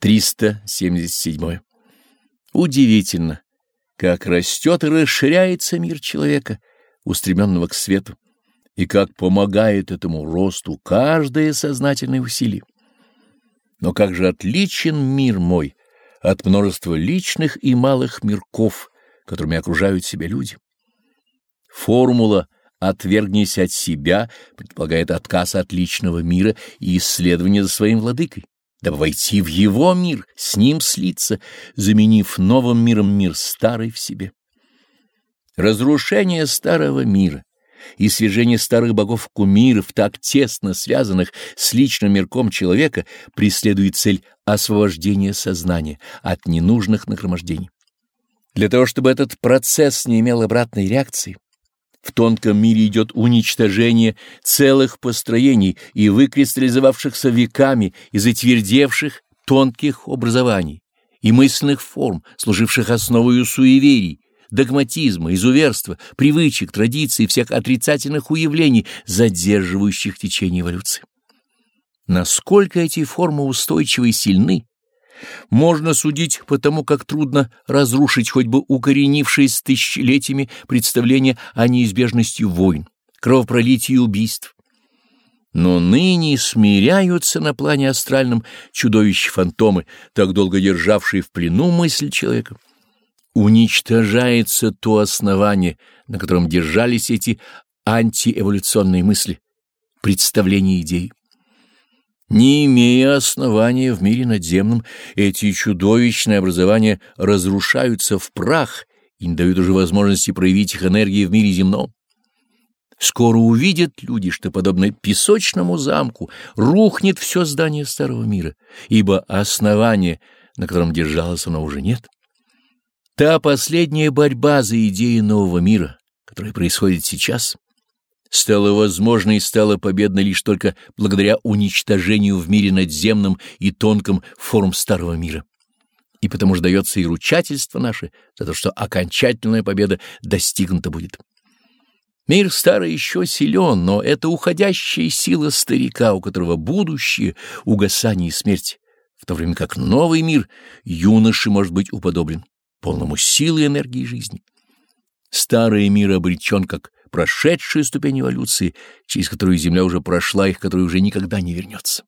377. Удивительно, как растет и расширяется мир человека, устремленного к свету, и как помогает этому росту каждое сознательное усилие. Но как же отличен мир мой от множества личных и малых мирков, которыми окружают себя люди. Формула «отвергнись от себя» предполагает отказ от личного мира и исследование за своим владыкой дабы войти в его мир, с ним слиться, заменив новым миром мир старый в себе. Разрушение старого мира и свержение старых богов-кумиров, так тесно связанных с личным мирком человека, преследует цель освобождения сознания от ненужных нагромождений. Для того, чтобы этот процесс не имел обратной реакции, в тонком мире идет уничтожение целых построений и выкристаллизовавшихся веками и затвердевших тонких образований и мысленных форм, служивших основой суеверий, догматизма, изуверства, привычек, традиций всех отрицательных уявлений, задерживающих течение эволюции. Насколько эти формы устойчивы и сильны, можно судить по тому, как трудно разрушить хоть бы укоренившиеся тысячелетиями представления о неизбежности войн, кровопролития и убийств. Но ныне смиряются на плане астральном чудовища-фантомы, так долго державшие в плену мысль человека. Уничтожается то основание, на котором держались эти антиэволюционные мысли, представления идей. Не имея основания в мире надземном, эти чудовищные образования разрушаются в прах и не дают уже возможности проявить их энергии в мире земном. Скоро увидят люди, что, подобно песочному замку, рухнет все здание старого мира, ибо основания, на котором держалось оно, уже нет. Та последняя борьба за идеи нового мира, которая происходит сейчас — стала возможной и стала победной лишь только благодаря уничтожению в мире надземном и тонком форм старого мира. И потому же дается и ручательство наше за то, что окончательная победа достигнута будет. Мир старый еще силен, но это уходящая сила старика, у которого будущее — угасание и смерть, в то время как новый мир юноши может быть уподоблен, полному силы и энергии жизни. Старый мир обречен как прошедшая ступень эволюции, через которую Земля уже прошла и к которой уже никогда не вернется.